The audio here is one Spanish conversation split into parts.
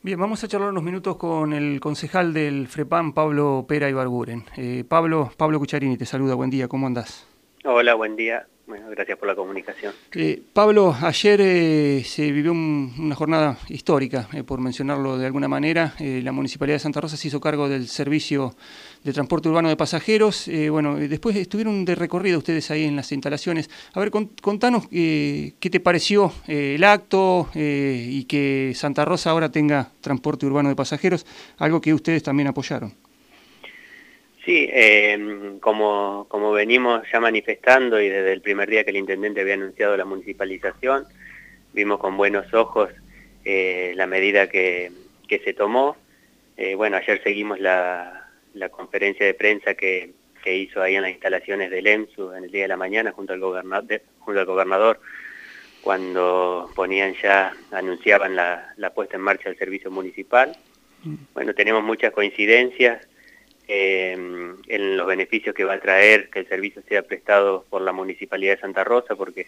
Bien, vamos a charlar unos minutos con el concejal del FREPAM, Pablo Pera Ibarguren. Eh, Pablo, Pablo Cucharini te saluda, buen día, ¿cómo andás? Hola, buen día. Bueno, gracias por la comunicación. Eh, Pablo, ayer eh, se vivió una jornada histórica, eh, por mencionarlo de alguna manera. la Municipalidad de Santa Rosa se hizo cargo del servicio de transporte urbano de pasajeros. bueno, después estuvieron de recorrido ustedes ahí en las instalaciones. A ver, contanos qué te pareció el acto y que Santa Rosa ahora tenga transporte urbano de pasajeros, algo que ustedes también apoyaron. Sí, eh, como, como venimos ya manifestando y desde el primer día que el intendente había anunciado la municipalización, vimos con buenos ojos eh, la medida que, que se tomó. Eh, bueno, ayer seguimos la, la, conferencia de prensa que, que, hizo ahí en las instalaciones del EMSU en el día de la mañana junto al, gobernador, junto al gobernador, cuando ponían ya, anunciaban la, la puesta en marcha del servicio municipal. Mm. Bueno, tenemos muchas coincidencias eh, en los beneficios que va a traer que el servicio sea prestado por la Municipalidad de Santa Rosa, porque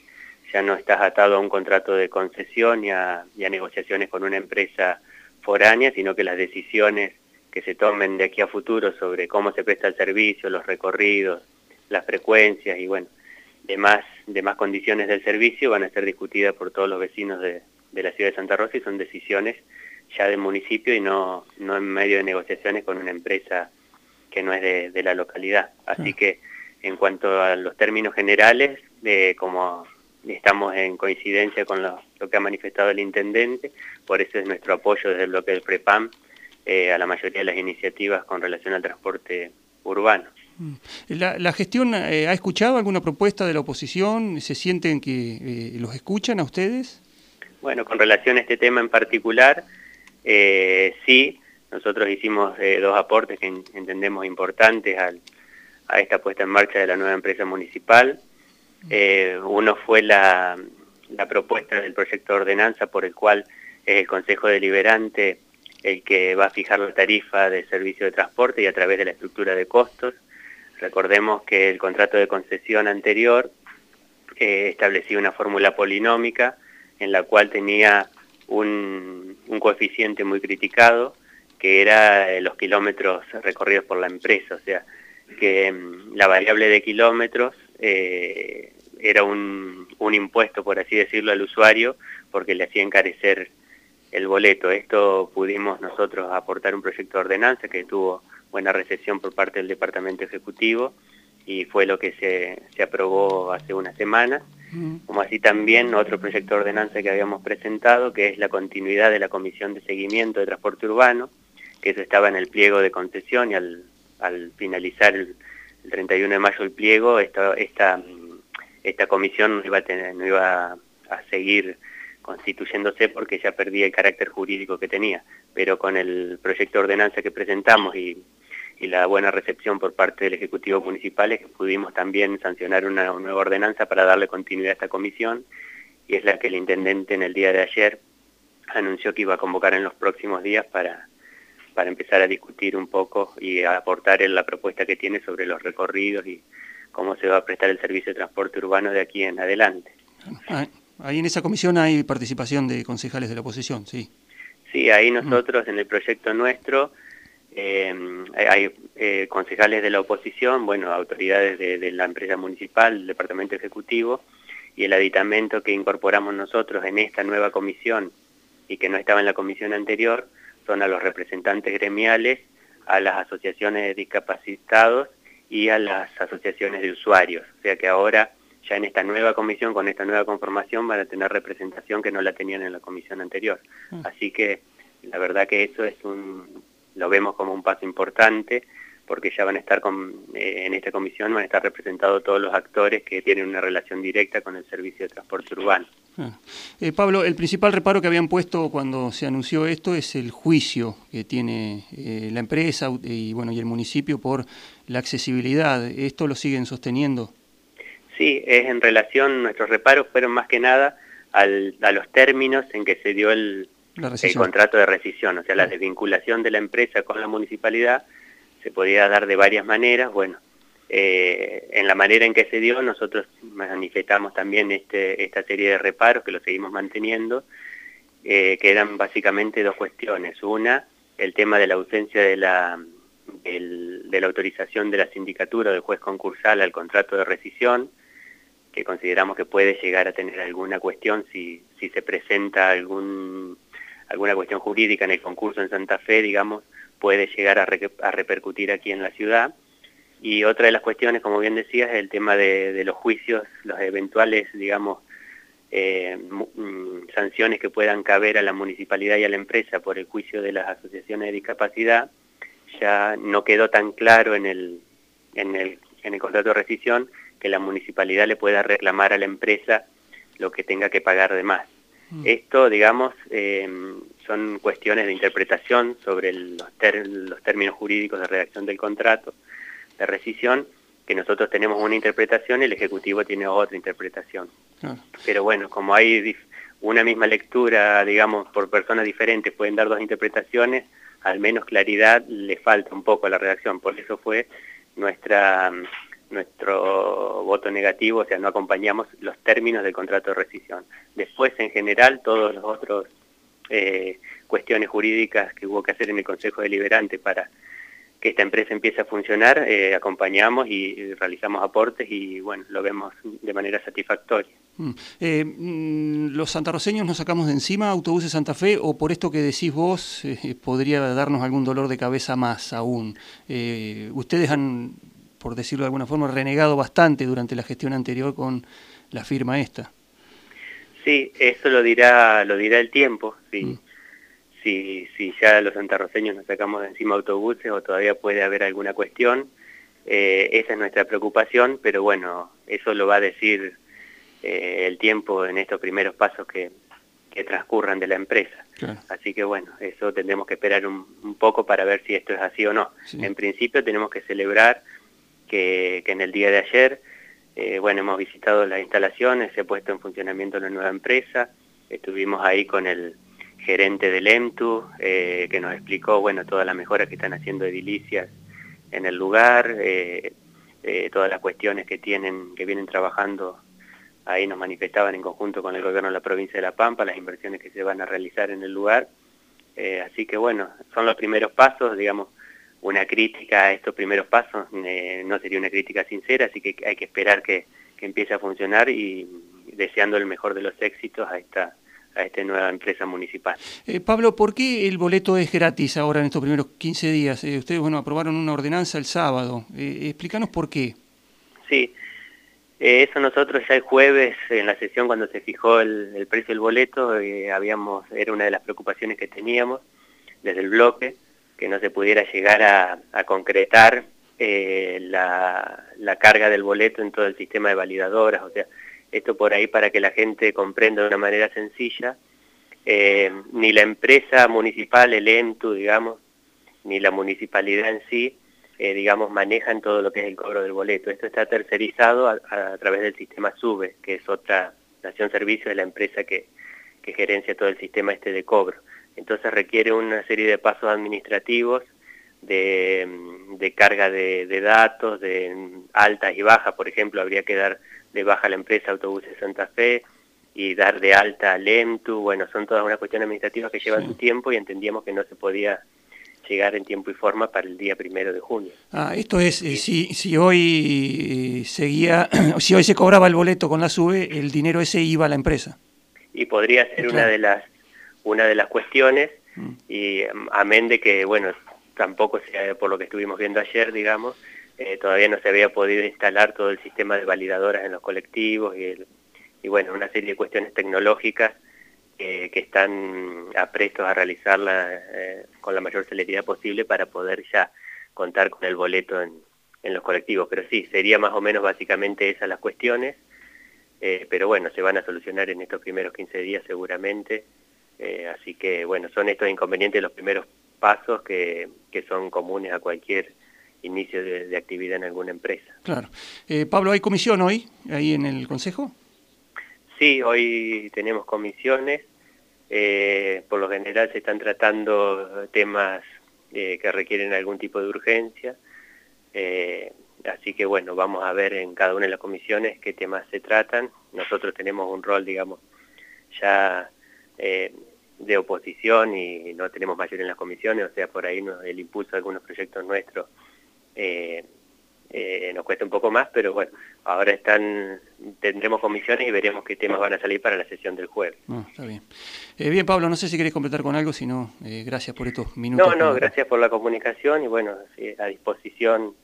ya no estás atado a un contrato de concesión y a, negociaciones con una empresa foránea, sino que las decisiones que se tomen de aquí a futuro sobre cómo se presta el servicio, los recorridos, las frecuencias y bueno, demás, demás condiciones del servicio van a ser discutidas por todos los vecinos de, de la ciudad de Santa Rosa y son decisiones ya del municipio y no, no en medio de negociaciones con una empresa que no es de, la localidad. Así que en cuanto a los términos generales, de como estamos en coincidencia con lo, que ha manifestado el intendente, por eso es nuestro apoyo desde el bloque del PREPAM eh, a la mayoría de las iniciativas con relación al transporte urbano. Mm. ¿La, gestión eh, ha escuchado alguna propuesta de la oposición? ¿Se sienten que eh, los escuchan a ustedes? Bueno, con relación a este tema en particular, sí, nosotros hicimos eh, dos aportes que entendemos importantes a esta puesta en marcha de la nueva empresa municipal. Eh, uno fue la, propuesta del proyecto de ordenanza por el cual es el Consejo Deliberante el que va a fijar la tarifa de servicio de transporte y a través de la estructura de costos. Recordemos que el contrato de concesión anterior eh, establecía una fórmula polinómica en la cual tenía un coeficiente muy criticado que era eh, los kilómetros recorridos por la empresa, o sea, que mm, la variable de kilómetros eh, era un, un, impuesto, por así decirlo, al usuario, porque le hacía encarecer el boleto. Esto pudimos nosotros aportar un proyecto de ordenanza que tuvo buena recepción por parte del Departamento Ejecutivo y fue lo que se, se aprobó hace una semana, mm. como así también otro proyecto de ordenanza que habíamos presentado, que es la continuidad de la Comisión de Seguimiento de Transporte Urbano, que eso estaba en el pliego de concesión y al, al finalizar el, 31 de mayo el pliego, esta, esta, comisión no iba, a seguir constituyéndose porque ya perdía el carácter jurídico que tenía, pero con el proyecto de ordenanza que presentamos y, la buena recepción por parte del Ejecutivo Municipal es que pudimos también sancionar una nueva ordenanza para darle continuidad a esta comisión y es la que el Intendente en el día de ayer anunció que iba a convocar en los próximos días para, para empezar a discutir un poco y a aportar en la propuesta que tiene sobre los recorridos y cómo se va a prestar el servicio de transporte urbano de aquí en adelante. Ah, ahí en esa comisión hay participación de concejales de la oposición, sí. Sí, ahí nosotros en el proyecto nuestro eh, hay eh, concejales de la oposición, bueno, autoridades de, de, la empresa municipal, el departamento ejecutivo y el aditamento que incorporamos nosotros en esta nueva comisión y que no estaba en la comisión anterior, son a los representantes gremiales, a las asociaciones de discapacitados y a las asociaciones de usuarios. O sea que ahora, ya en esta nueva comisión, con esta nueva conformación, van a tener representación que no la tenían en la comisión anterior. Mm. Así que la verdad que eso es un, lo vemos como un paso importante porque ya van a estar con, eh, en esta comisión, van a estar representados todos los actores que tienen una relación directa con el servicio de transporte urbano. Ah. Eh, Pablo, el principal reparo que habían puesto cuando se anunció esto es el juicio que tiene eh, la empresa y, bueno, y el municipio por la accesibilidad. ¿Esto lo siguen sosteniendo? Sí, es en relación, nuestros reparos fueron más que nada al, a los términos en que se dio el, el contrato de rescisión, o sea, la ah. desvinculación de la empresa con la municipalidad se podía dar de varias maneras, bueno, eh, en la manera en que se dio nosotros manifestamos también este, esta serie de reparos que lo seguimos manteniendo eh, que eran básicamente dos cuestiones. Una, el tema de la ausencia de la, autorización de la sindicatura del juez concursal al contrato de rescisión, que consideramos que puede llegar a tener alguna cuestión si, se presenta alguna cuestión jurídica en el concurso en Santa Fe, digamos, puede llegar a repercutir aquí en la ciudad. Y otra de las cuestiones, como bien decías, es el tema de, de los juicios, los eventuales, digamos, eh, mm, sanciones que puedan caber a la municipalidad y a la empresa por el juicio de las asociaciones de discapacidad, ya no quedó tan claro en el, en el, en el contrato de rescisión que la municipalidad le pueda reclamar a la empresa lo que tenga que pagar de más. Mm. Esto, digamos, eh, son cuestiones de interpretación sobre los, los términos jurídicos de redacción del contrato de rescisión, que nosotros tenemos una interpretación y el Ejecutivo tiene otra interpretación. Pero bueno, como hay una misma lectura, digamos, por personas diferentes, pueden dar dos interpretaciones, al menos claridad le falta un poco a la redacción, por eso fue nuestra nuestro voto negativo, o sea, no acompañamos los términos del contrato de rescisión. Después, en general, todos los otros eh, cuestiones jurídicas que hubo que hacer en el Consejo Deliberante para que esta empresa empiece a funcionar, eh, acompañamos y, realizamos aportes y bueno, lo vemos de manera satisfactoria. Mm. Eh, mm, ¿Los santarroceños nos sacamos de encima autobuses Santa Fe o por esto que decís vos eh, podría darnos algún dolor de cabeza más aún? ustedes han, por decirlo de alguna forma, renegado bastante durante la gestión anterior con la firma esta. Sí, eso lo dirá, lo dirá el tiempo, sí. Mm si, si ya los santarroceños nos sacamos de encima autobuses o todavía puede haber alguna cuestión. Eh, esa es nuestra preocupación, pero bueno, eso lo va a decir eh, el tiempo en estos primeros pasos que, que transcurran de la empresa. Así que bueno, eso tendremos que esperar un, poco para ver si esto es así o no. En principio tenemos que celebrar que, que en el día de ayer, eh, bueno, hemos visitado las instalaciones, se ha puesto en funcionamiento la nueva empresa, estuvimos ahí con el gerente del EMTU, eh, que nos explicó bueno, todas las mejoras que están haciendo edilicias en el lugar, eh, eh, todas las cuestiones que tienen, que vienen trabajando ahí nos manifestaban en conjunto con el gobierno de la provincia de La Pampa, las inversiones que se van a realizar en el lugar. así que bueno, son los primeros pasos, digamos, una crítica a estos primeros pasos no sería una crítica sincera, así que hay que esperar que, que empiece a funcionar y deseando el mejor de los éxitos a esta a esta nueva empresa municipal. Eh, Pablo, ¿por qué el boleto es gratis ahora en estos primeros 15 días? Eh, ustedes, bueno, aprobaron una ordenanza el sábado. Eh, explícanos por qué. Sí, eso nosotros ya el jueves, en la sesión cuando se fijó el, precio del boleto, habíamos era una de las preocupaciones que teníamos desde el bloque, que no se pudiera llegar a, concretar la, la carga del boleto en todo el sistema de validadoras, o sea, esto por ahí para que la gente comprenda de una manera sencilla, eh, ni la empresa municipal, el EMTU, digamos, ni la municipalidad en sí, eh, digamos, manejan todo lo que es el cobro del boleto. Esto está tercerizado a, través del sistema SUBE, que es otra nación servicio de la empresa que, que gerencia todo el sistema este de cobro. Entonces requiere una serie de pasos administrativos, de, de carga de, de, datos, de altas y bajas, por ejemplo, habría que dar de baja la empresa Autobuses Santa Fe y dar de alta al EMTU, bueno, son todas unas cuestiones administrativas que llevan su tiempo y entendíamos que no se podía llegar en tiempo y forma para el día primero de junio. Ah, esto es, eh, si, si hoy eh, seguía, si hoy se cobraba el boleto con la SUBE, el dinero ese iba a la empresa. Y podría ser una de las una de las cuestiones, mm. y amén de que, bueno, tampoco sea por lo que estuvimos viendo ayer, digamos, eh, todavía no se había podido instalar todo el sistema de validadoras en los colectivos y, bueno, una serie de cuestiones tecnológicas que están aprestos a realizarla eh, con la mayor celeridad posible para poder ya contar con el boleto en, los colectivos. Pero sí, sería más o menos básicamente esas las cuestiones, eh, pero bueno, se van a solucionar en estos primeros 15 días seguramente, así que bueno, son estos inconvenientes los primeros pasos que, que son comunes a cualquier inicio de, actividad en alguna empresa. Claro. Eh, Pablo, ¿hay comisión hoy ahí en el Consejo? Sí, hoy tenemos comisiones. Eh, por lo general se están tratando temas eh, que requieren algún tipo de urgencia. así que bueno, vamos a ver en cada una de las comisiones qué temas se tratan. Nosotros tenemos un rol, digamos, ya de oposición y no tenemos mayoría en las comisiones, o sea, por ahí el impulso de algunos proyectos nuestros eh, eh, nos cuesta un poco más, pero bueno, ahora están tendremos comisiones y veremos qué temas van a salir para la sesión del jueves. Ah, está bien. Eh, bien, Pablo, no sé si querés completar con algo, si no, gracias por estos minutos. No, no, gracias por la comunicación y bueno, a disposición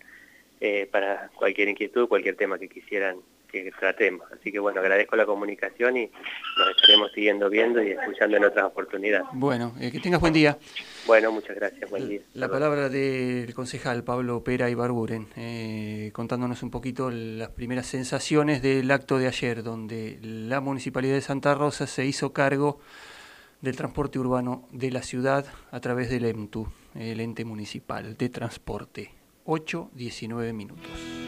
para cualquier inquietud, cualquier tema que quisieran que tratemos. Así que bueno, agradezco la comunicación y nos estaremos siguiendo viendo y escuchando en otras oportunidades. Bueno, eh, que tengas buen día. Bueno, muchas gracias, buen día. La palabra del concejal Pablo Pera Ibarburen, eh, contándonos un poquito las primeras sensaciones del acto de ayer, donde la Municipalidad de Santa Rosa se hizo cargo del transporte urbano de la ciudad a través del EMTU, el ente municipal de transporte. 8, 19 minutos.